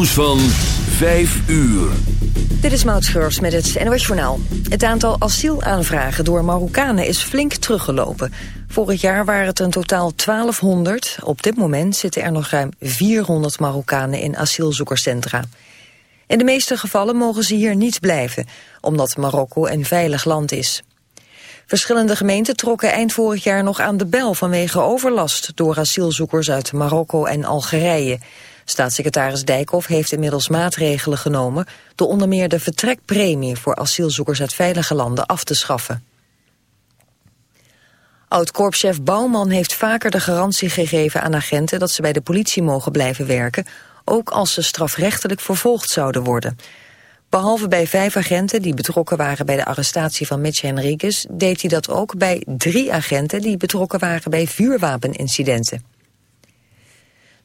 Nieuws van 5 uur. Dit is Maud met het NOS Journaal. Het aantal asielaanvragen door Marokkanen is flink teruggelopen. Vorig jaar waren het een totaal 1200. Op dit moment zitten er nog ruim 400 Marokkanen in asielzoekerscentra. In de meeste gevallen mogen ze hier niet blijven, omdat Marokko een veilig land is. Verschillende gemeenten trokken eind vorig jaar nog aan de bel vanwege overlast door asielzoekers uit Marokko en Algerije. Staatssecretaris Dijkhoff heeft inmiddels maatregelen genomen... door onder meer de vertrekpremie voor asielzoekers uit veilige landen af te schaffen. Oud-korpschef Bouwman heeft vaker de garantie gegeven aan agenten... dat ze bij de politie mogen blijven werken... ook als ze strafrechtelijk vervolgd zouden worden. Behalve bij vijf agenten die betrokken waren bij de arrestatie van Mitch Henriquez... deed hij dat ook bij drie agenten die betrokken waren bij vuurwapenincidenten.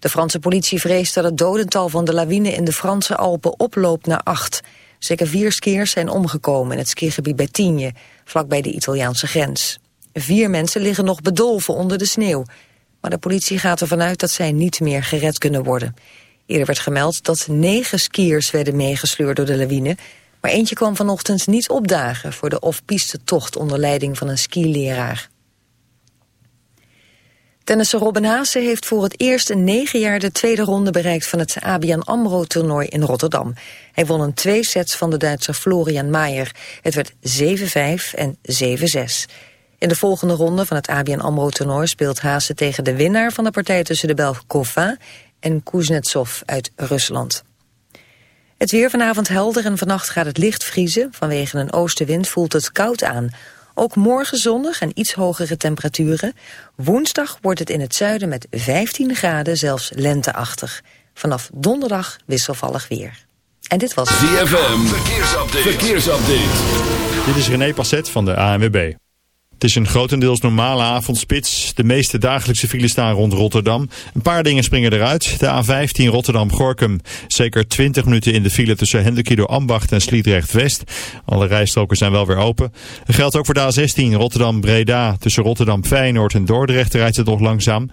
De Franse politie vreest dat het dodental van de lawine in de Franse Alpen oploopt naar acht. Zeker vier skiers zijn omgekomen in het skigebied bij Tigne, vlakbij de Italiaanse grens. Vier mensen liggen nog bedolven onder de sneeuw. Maar de politie gaat ervan uit dat zij niet meer gered kunnen worden. Eerder werd gemeld dat negen skiers werden meegesleurd door de lawine... maar eentje kwam vanochtend niet opdagen voor de off-piste tocht onder leiding van een skileraar. Tennisser Robin Haase heeft voor het eerst in negen jaar de tweede ronde bereikt van het ABN AMRO-toernooi in Rotterdam. Hij won in twee sets van de Duitser Florian Maier. Het werd 7-5 en 7-6. In de volgende ronde van het ABN AMRO-toernooi speelt Haase tegen de winnaar van de partij tussen de Belg Kova en Kuznetsov uit Rusland. Het weer vanavond helder en vannacht gaat het licht vriezen. Vanwege een oostenwind voelt het koud aan. Ook morgen zonnig en iets hogere temperaturen. Woensdag wordt het in het zuiden met 15 graden zelfs lenteachtig. Vanaf donderdag wisselvallig weer. En dit was ZFM, verkeersupdate. verkeersupdate. Dit is René Passet van de ANWB. Het is een grotendeels normale avondspits. De meeste dagelijkse files staan rond Rotterdam. Een paar dingen springen eruit. De A15 Rotterdam-Gorkum. Zeker 20 minuten in de file tussen Hendrikido Ambacht en Sliedrecht-West. Alle rijstroken zijn wel weer open. Dat geldt ook voor de A16 Rotterdam-Breda. Tussen Rotterdam-Feyenoord en Dordrecht rijdt het nog langzaam.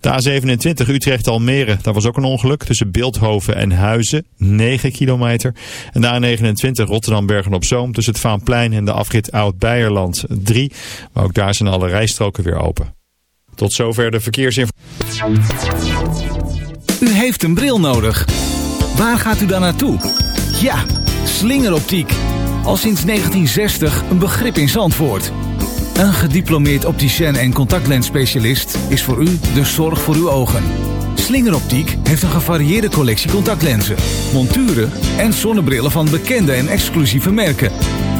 De A27 Utrecht-Almere. Daar was ook een ongeluk tussen Beeldhoven en Huizen. 9 kilometer. En de A29 Rotterdam-Bergen-op-Zoom. Tussen het Vaanplein en de afrit Oud-Beierland. 3. Maar ook daar zijn alle rijstroken weer open. Tot zover de verkeersinformatie. U heeft een bril nodig. Waar gaat u dan naartoe? Ja, slingeroptiek. Al sinds 1960 een begrip in Zandvoort. Een gediplomeerd opticien en contactlensspecialist is voor u de zorg voor uw ogen. Slingeroptiek heeft een gevarieerde collectie contactlenzen, monturen en zonnebrillen van bekende en exclusieve merken.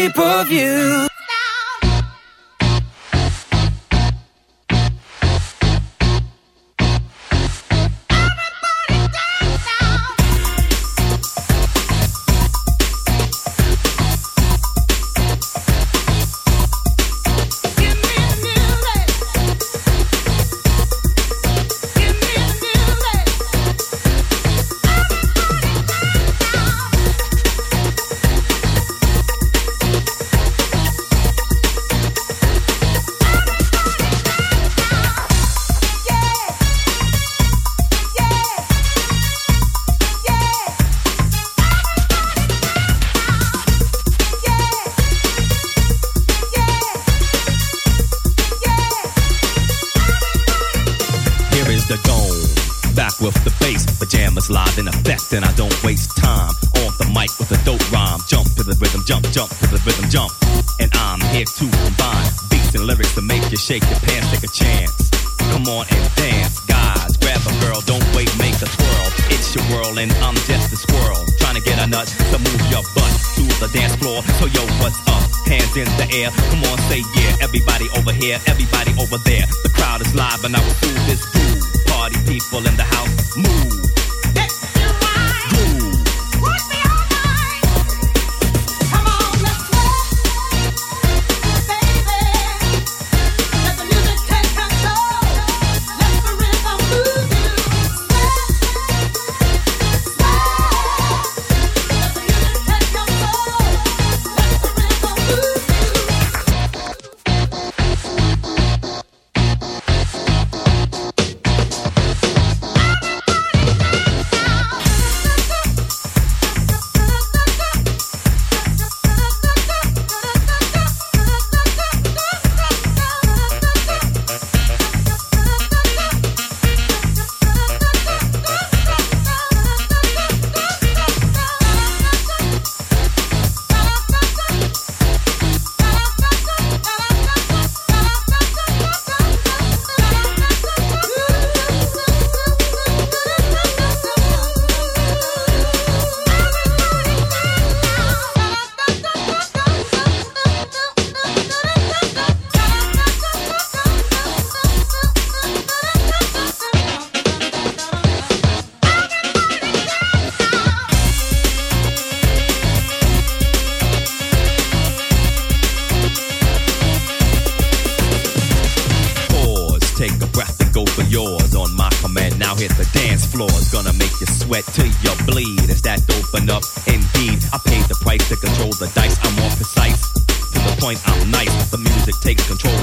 shape of you nut to move your butt to the dance floor. So yo, what's up? Hands in the air. Come on, say yeah. Everybody over here, everybody over there. The crowd is live and I will do this groove. Party people in the house, move.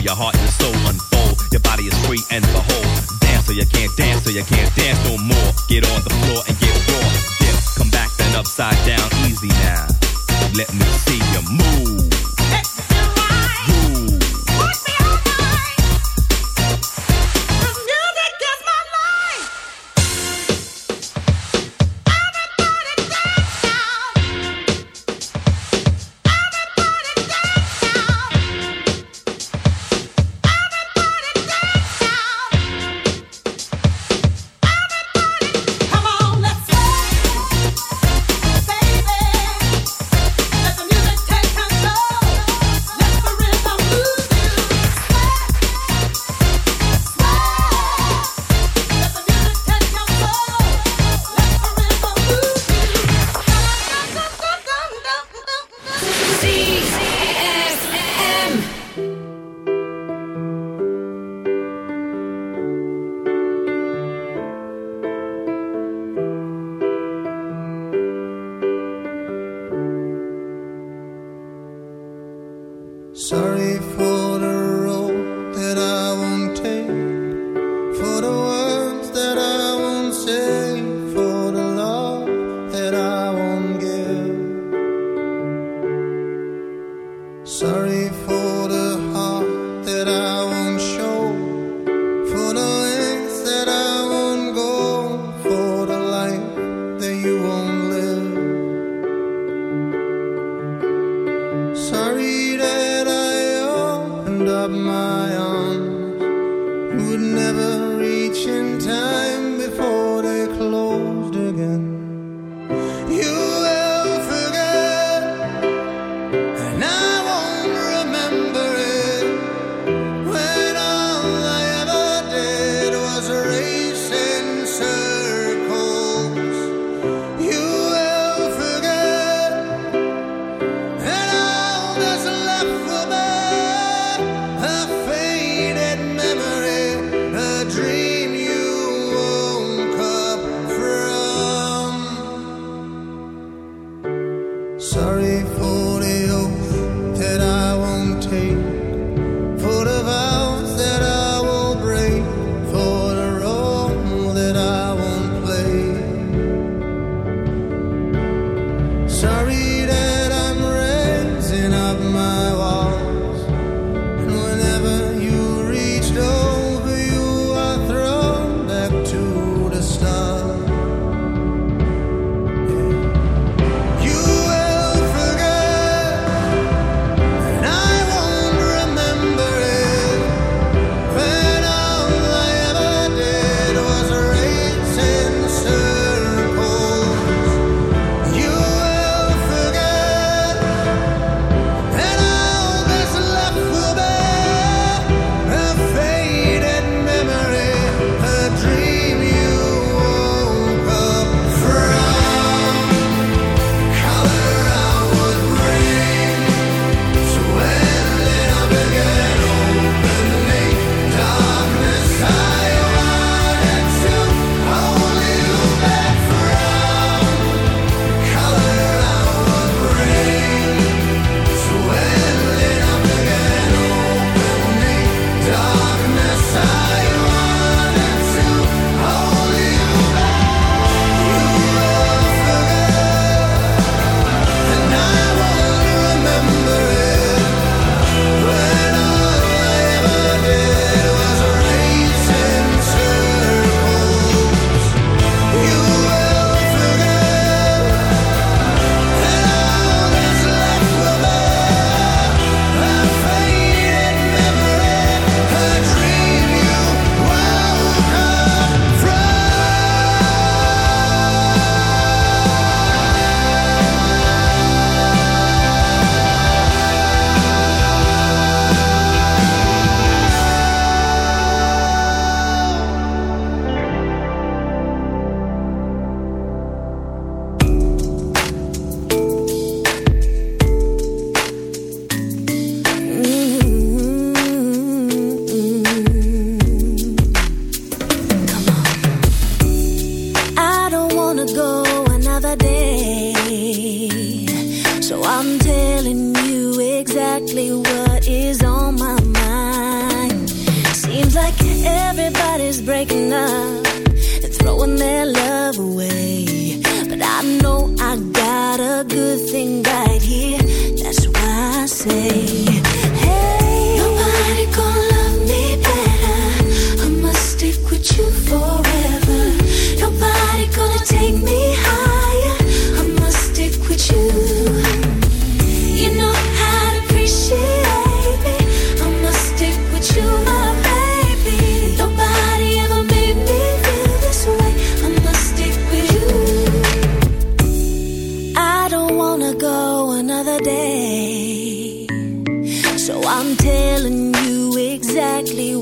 your heart and soul unfold. Your body is free and behold. Dance so you can't dance, so you can't dance no more. Get on the floor and get raw. Dip, come back then upside down, easy now. Let me You telling you exactly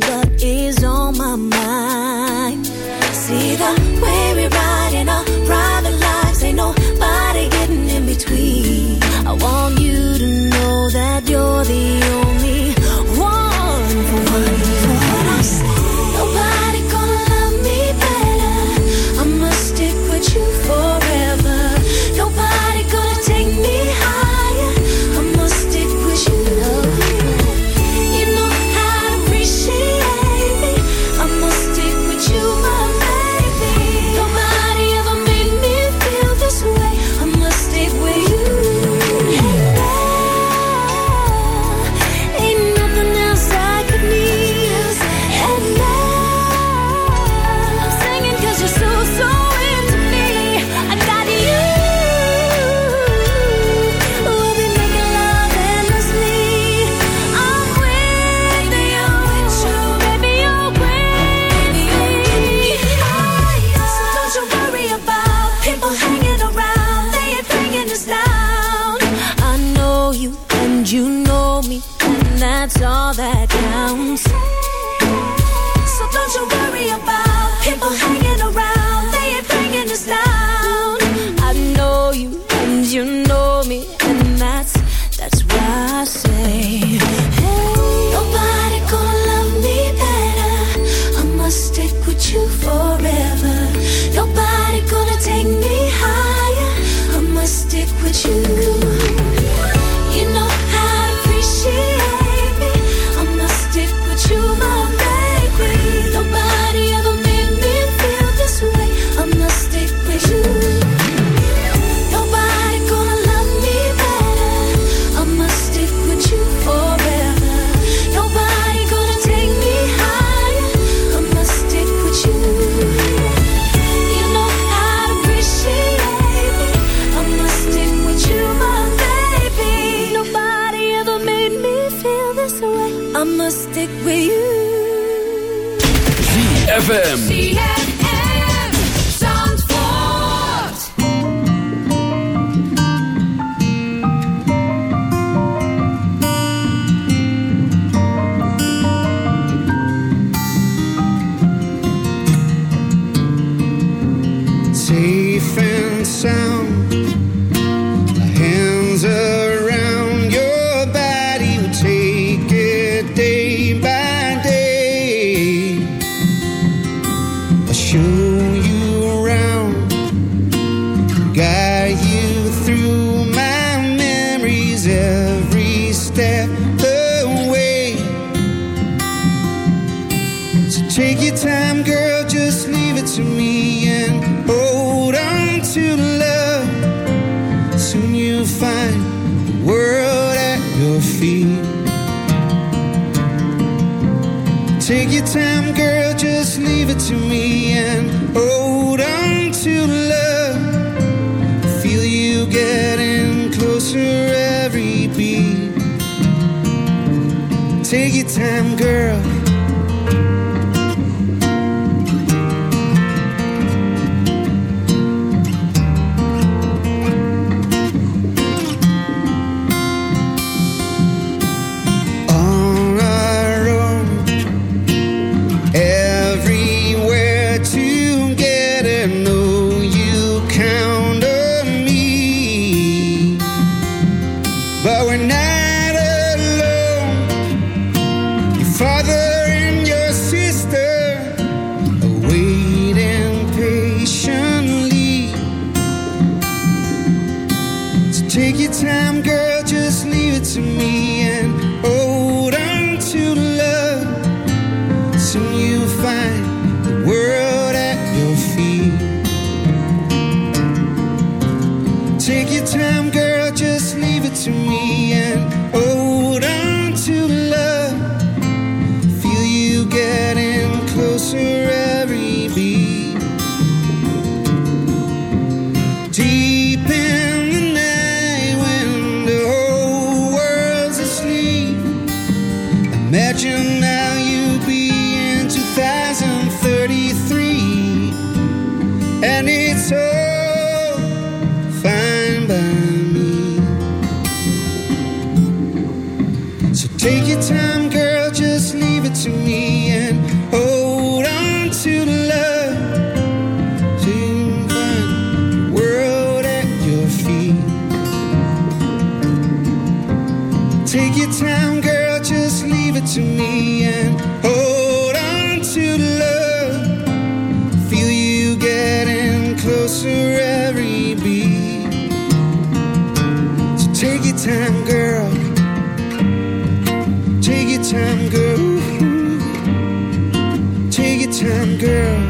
time, girl.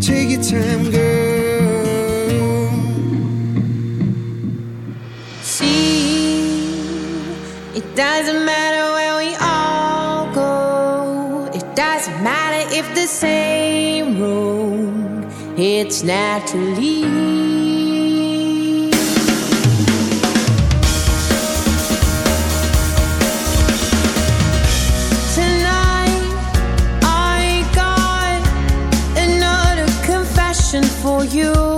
Take your time, girl. See, it doesn't matter where we all go. It doesn't matter if the same road. It's naturally. you.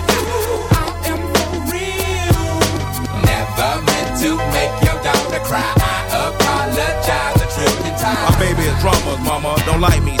To make your daughter cry. I apologize a trillion times. My baby is drama, mama. Don't like me.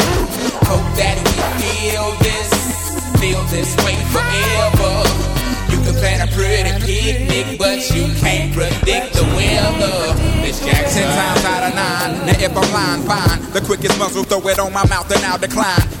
Hope that we feel this, feel this way forever. You can plan a pretty picnic, but you can't predict the weather. Miss Jackson times out of nine. Now if I'm lying, fine. The quickest muzzle, throw it on my mouth and I'll decline.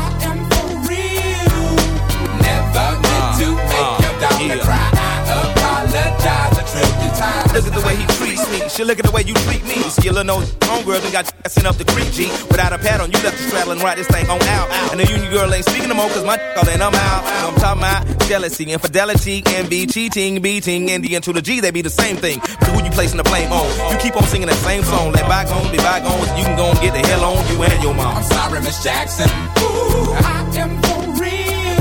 Look at the way he treats me. She look at the way you treat me. Skillin' no homegirl done got sent up the creek, G. Without a pad on, you left the straddle and ride this thing on out. And the union girl ain't speaking no more, cause my all in, I'm out. I'm talking about jealousy, infidelity, envy, cheating, beating, and the to the G, they be the same thing. But who you placing the blame on? You keep on singing that same song. Let bygones be bygones. You can go and get the hell on you and your mom. I'm sorry, Miss Jackson. Ooh, I am for real.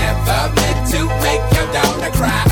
Never meant to make your daughter cry.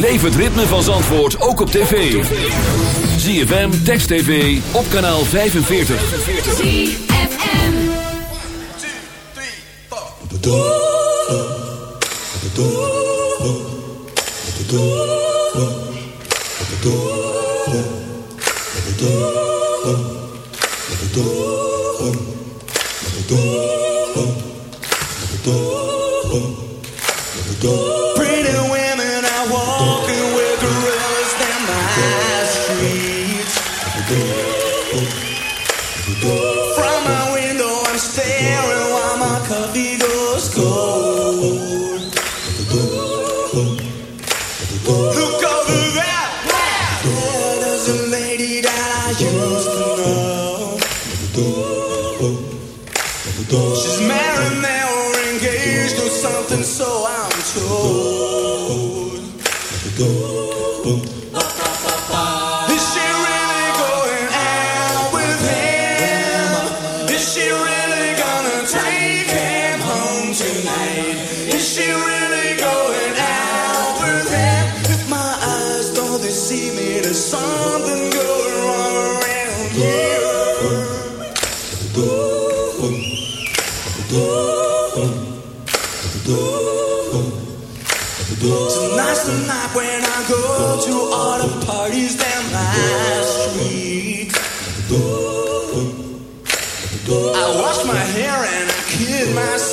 Beleef het ritme van Zandvoort ook op tv. ZFM, Text TV, op kanaal 45. ZFM. 1, 2, 3, 4. my hair and I kid myself.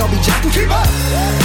I'll be jacking. keep up.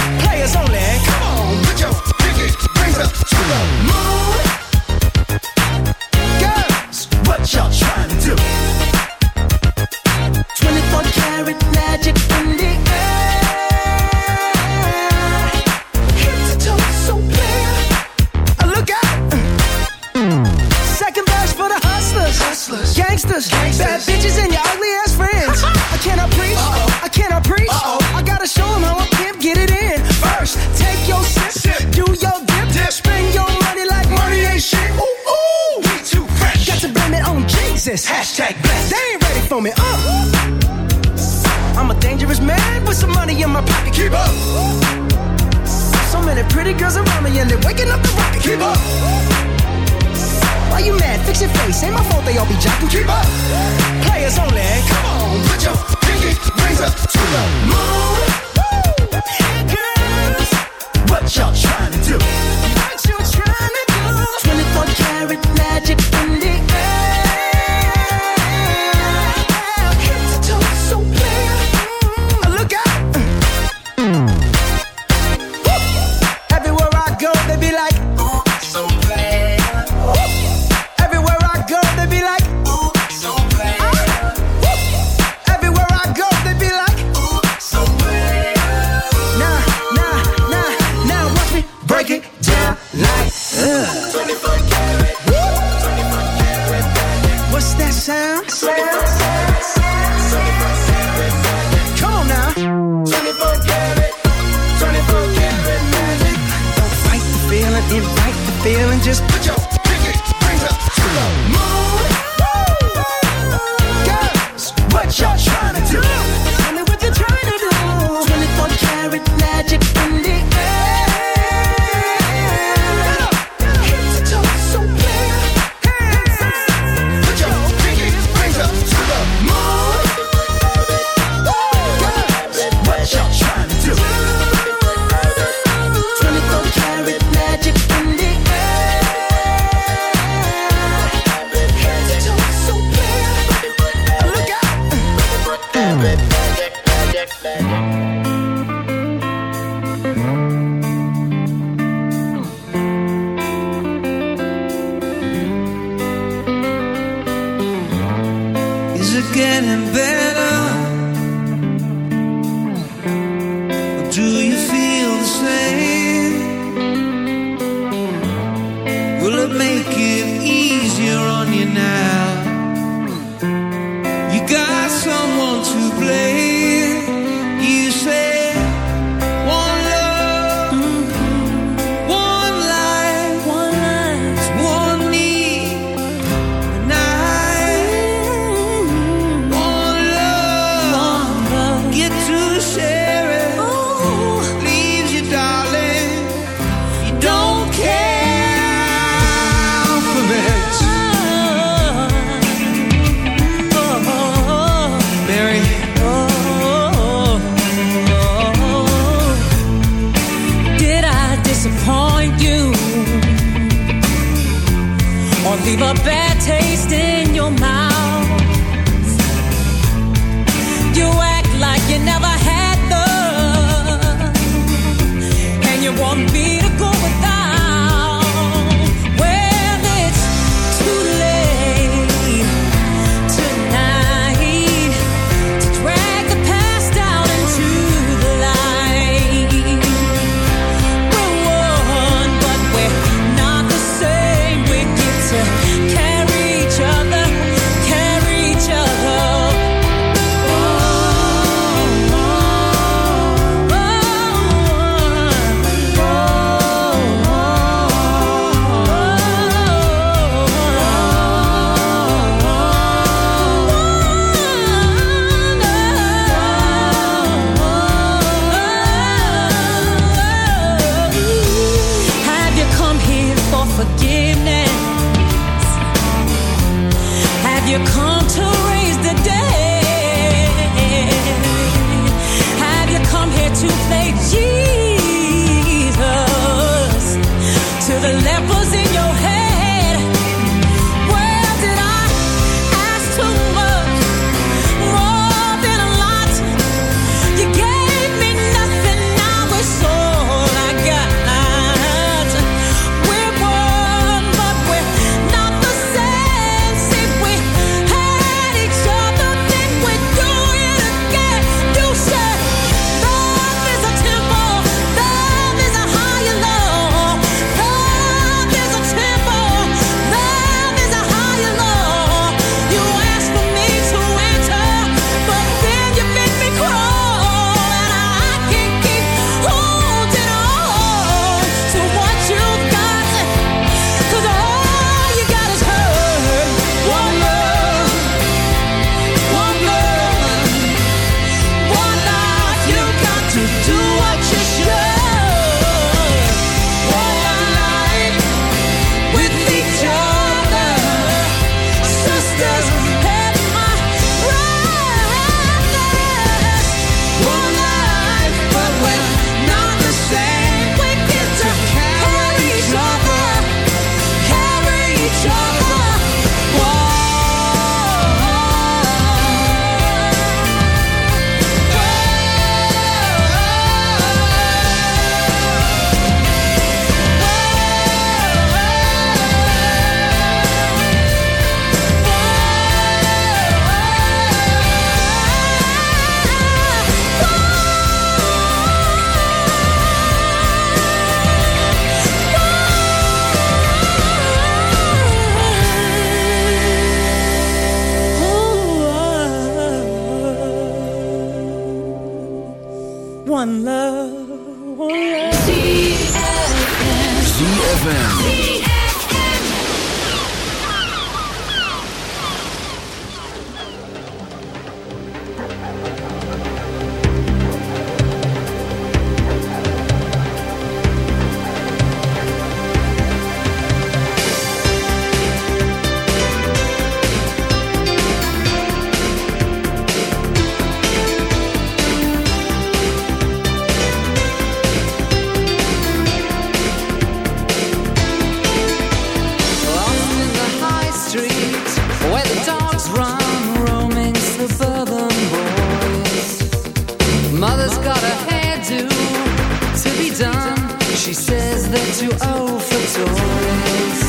they're too old for toys.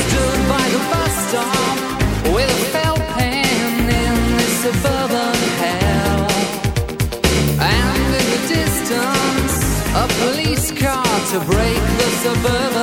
Stood by the bus stop with a felt pen in the suburban hell. And in the distance, a police car to break the suburban.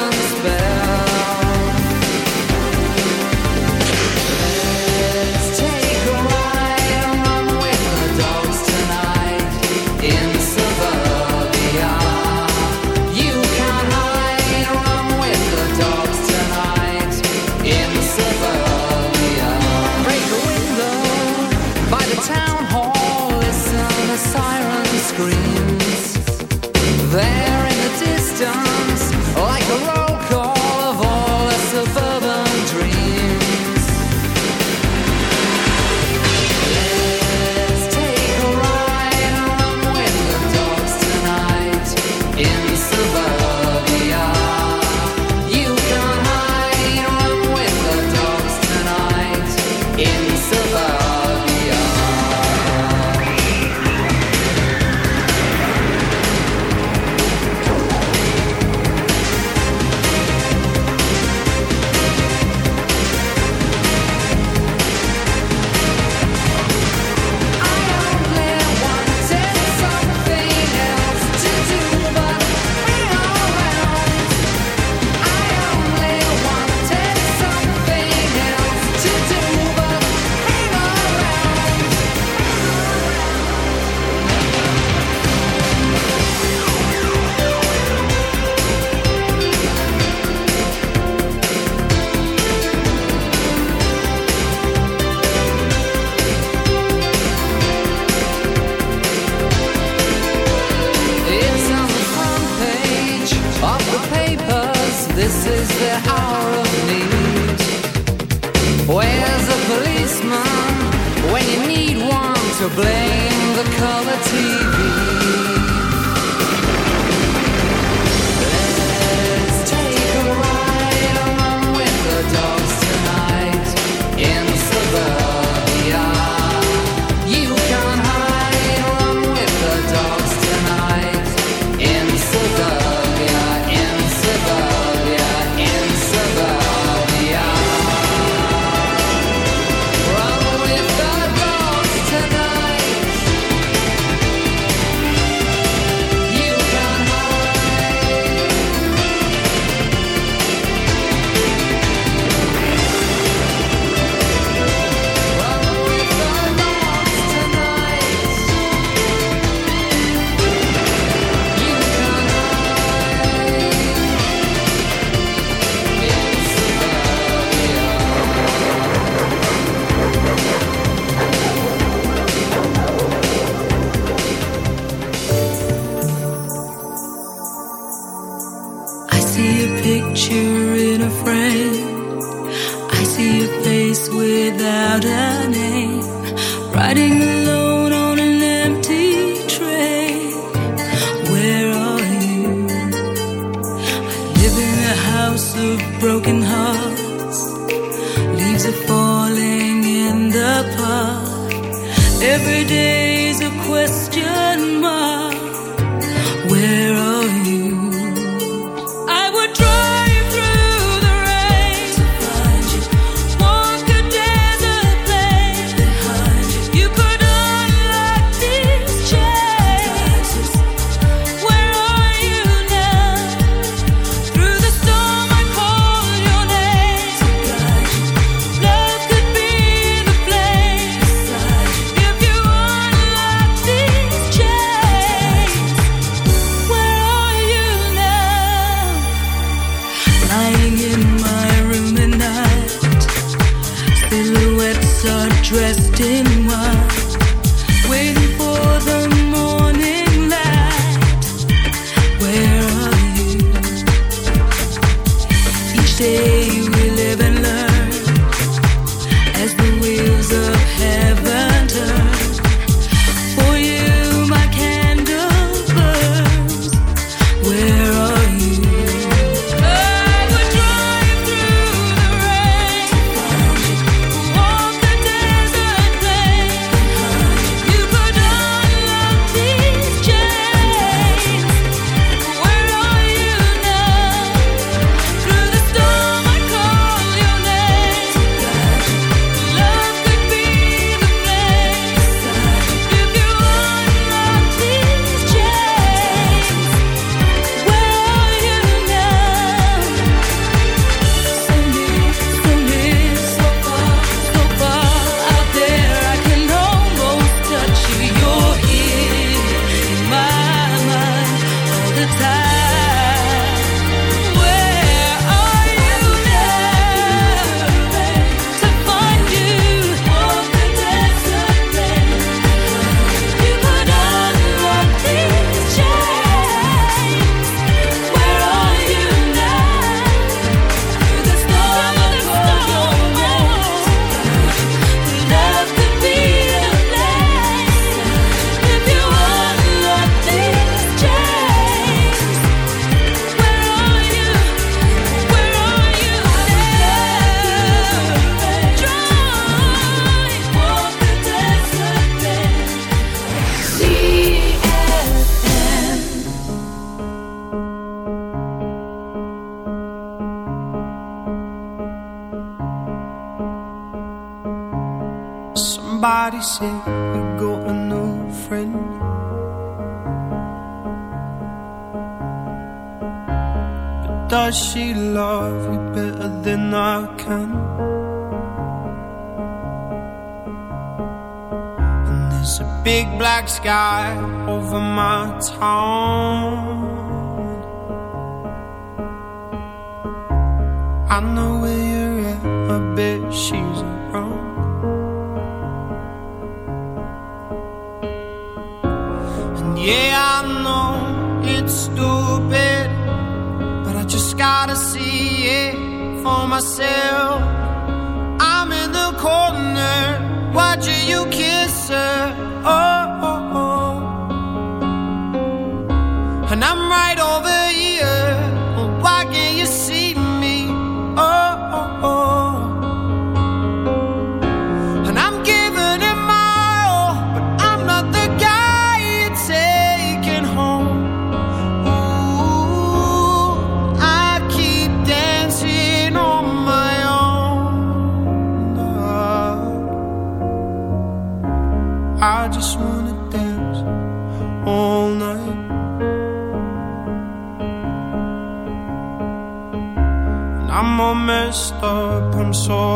Up, I'm so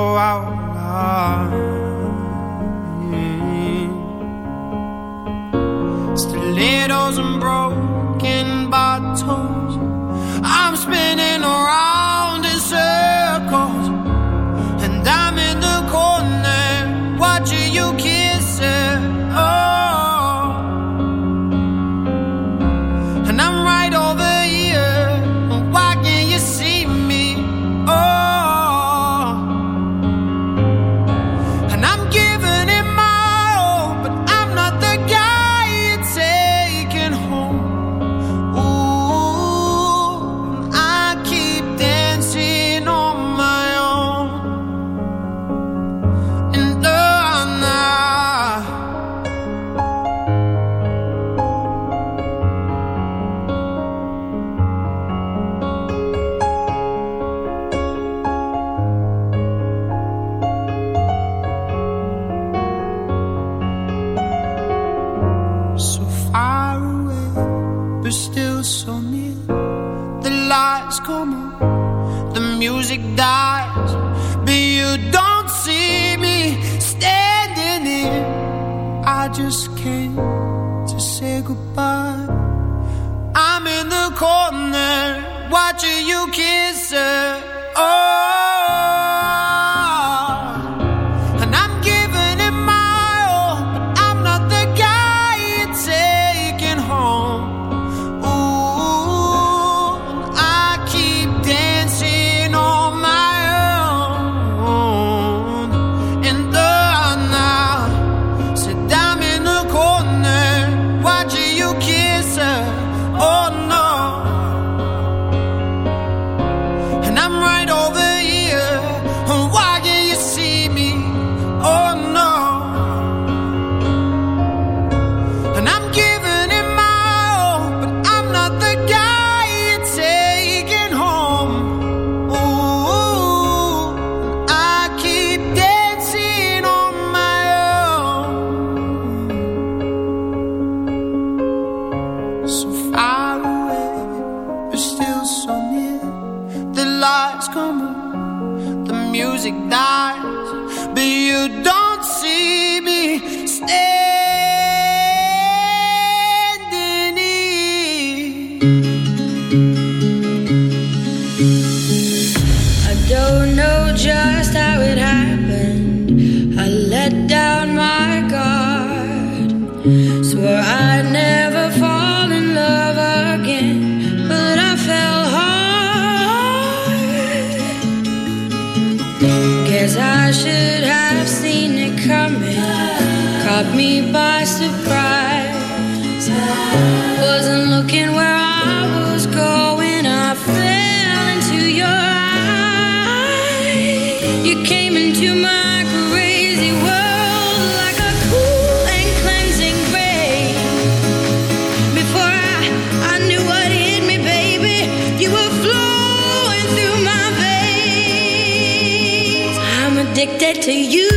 to you.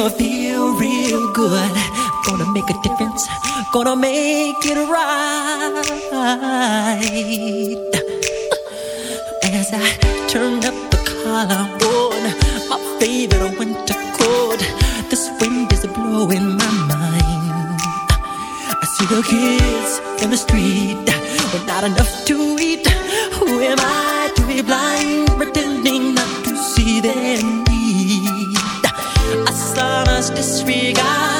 Gonna feel real good. Gonna make a difference. Gonna make it right. As I turn up the collarbone, my favorite winter coat. This wind is blowing my mind. I see the kids in the street with not enough to eat. Who am I to be blind, pretending not to see them? must disregard.